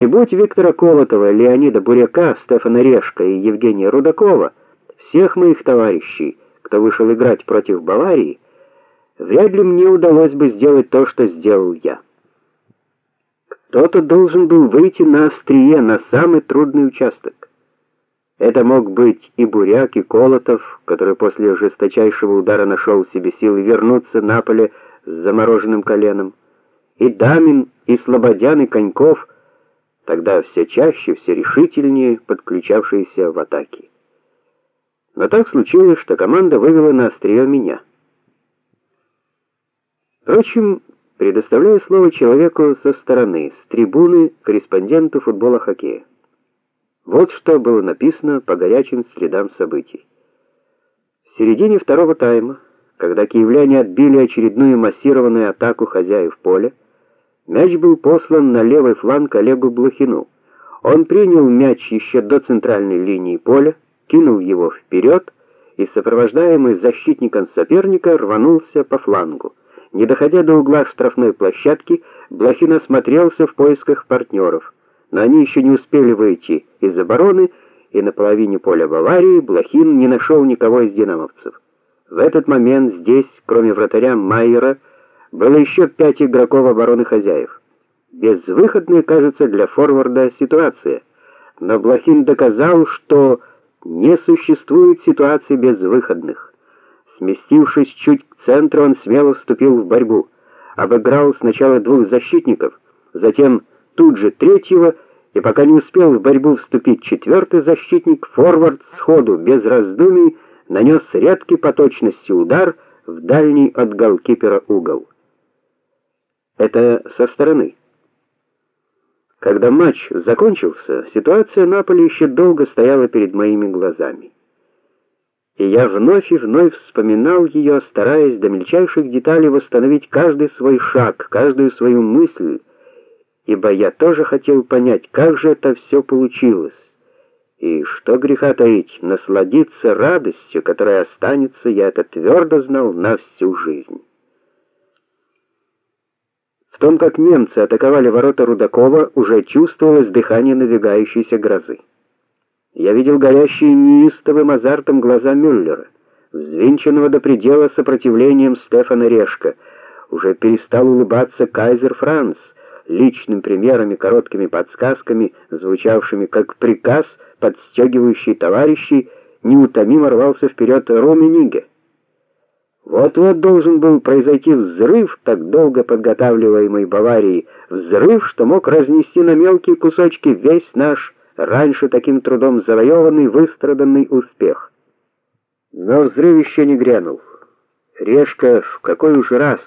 И будь Виктора Колотова, Леонида Буряка, Стефана Решка и Евгения Рудакова, всех моих товарищей, кто вышел играть против Баварии, вряд ли мне удалось бы сделать то, что сделал я. Кто-то должен был выйти на острие, на самый трудный участок. Это мог быть и Буряк, и Колотов, который после жесточайшего удара нашел в себе силы вернуться на поле с замороженным коленом, и Дамин, и Слободян, и Коньков — тогда все чаще, все решительнее подключавшиеся в атаке. Но так случилось, что команда вывела на острие меня. Впрочем, предоставляю слово человеку со стороны, с трибуны, корреспонденту футбола хоккея. Вот что было написано по горячим следам событий. В середине второго тайма, когда киевляне отбили очередную массированную атаку хозяев поля, Мяч был послан на левый фланг Олегу Блохину. Он принял мяч еще до центральной линии поля, кинул его вперед и, сопровождаемый защитником соперника, рванулся по флангу. Не доходя до угла штрафной площадки, Блохин осмотрелся в поисках партнеров, но они еще не успели выйти из обороны, и на половине поля Баварии Блохин не нашел никого из динамовцев. В этот момент здесь, кроме вратаря Майера, было еще пять игроков обороны хозяев. Безвыходная, кажется, для форварда ситуация, но Блохин доказал, что не существует ситуации безвыходных. Сместившись чуть к центру, он смело вступил в борьбу, обыграл сначала двух защитников, затем тут же третьего, и пока не успел в борьбу вступить четвертый защитник, форвард сходу без раздумий нанес редкий по точности удар в дальний от голкипера угол. Это со стороны. Когда матч закончился, ситуация на поле еще долго стояла перед моими глазами. И я вновь и вновь вспоминал ее, стараясь до мельчайших деталей восстановить каждый свой шаг, каждую свою мысль, ибо я тоже хотел понять, как же это все получилось. И что греха таить, насладиться радостью, которая останется, я это твердо знал на всю жизнь. В том, как немцы атаковали ворота Рудакова, уже чувствовалось дыхание надвигающейся грозы. Я видел горящие неистовым азартом глаза Мюллера, взвинченного до предела сопротивлением Стефана Решка. Уже перестал улыбаться кайзер Франц, личным примерами, короткими подсказками, звучавшими как приказ, подстегивающий товарищей, неутомимо рвался вперед Ромениге. Вот-вот должен был произойти взрыв, так долго подготавливаемый Баварией, взрыв, что мог разнести на мелкие кусочки весь наш раньше таким трудом завоеванный, выстраданный успех. Но взрыв еще не грянул. Решка в какой уж раз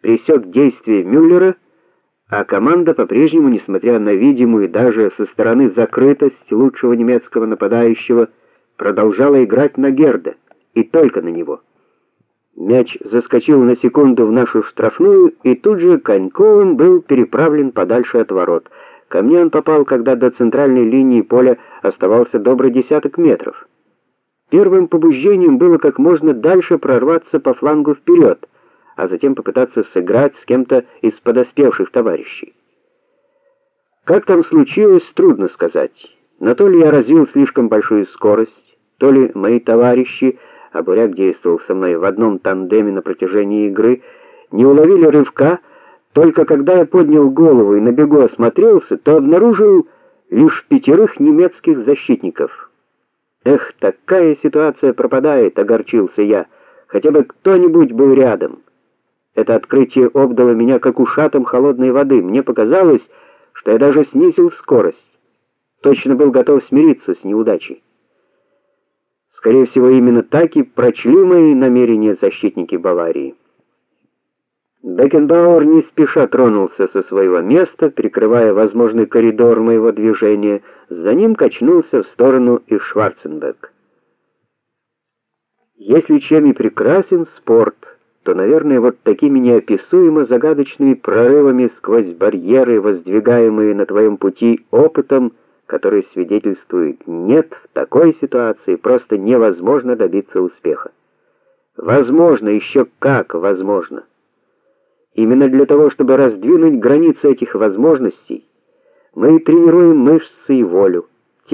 пресек действие Мюллера, а команда по-прежнему, несмотря на видимую даже со стороны закрытость лучшего немецкого нападающего, продолжала играть на Герда, и только на него. Мяч заскочил на секунду в нашу штрафную и тут же Коньковым был переправлен подальше от ворот. Ко мне он попал, когда до центральной линии поля оставался добрый десяток метров. Первым побуждением было как можно дальше прорваться по флангу вперед, а затем попытаться сыграть с кем-то из подоспевших товарищей. Как там случилось, трудно сказать. Но то ли я развил слишком большую скорость, то ли мои товарищи а Буряк действовал со мной в одном тандеме на протяжении игры, не уловили рывка, только когда я поднял голову и на бегу осмотрелся, то обнаружил лишь пятерых немецких защитников. Эх, такая ситуация пропадает, огорчился я. Хотя бы кто-нибудь был рядом. Это открытие обдало меня как ушатом холодной воды. Мне показалось, что я даже снизил скорость. Точно был готов смириться с неудачей. Скорее всего, именно так и прочли мои намерения защитники Баварии. Бекенбауэр не спеша тронулся со своего места, прикрывая возможный коридор моего движения. За ним качнулся в сторону и Шварценберг. Если чем и прекрасен спорт, то, наверное, вот такими неописуемо загадочными прорывами сквозь барьеры, воздвигаемые на твоем пути опытом, который свидетельствует: нет, в такой ситуации просто невозможно добиться успеха. Возможно, еще как возможно. Именно для того, чтобы раздвинуть границы этих возможностей, Мы тренируем мышцы и волю.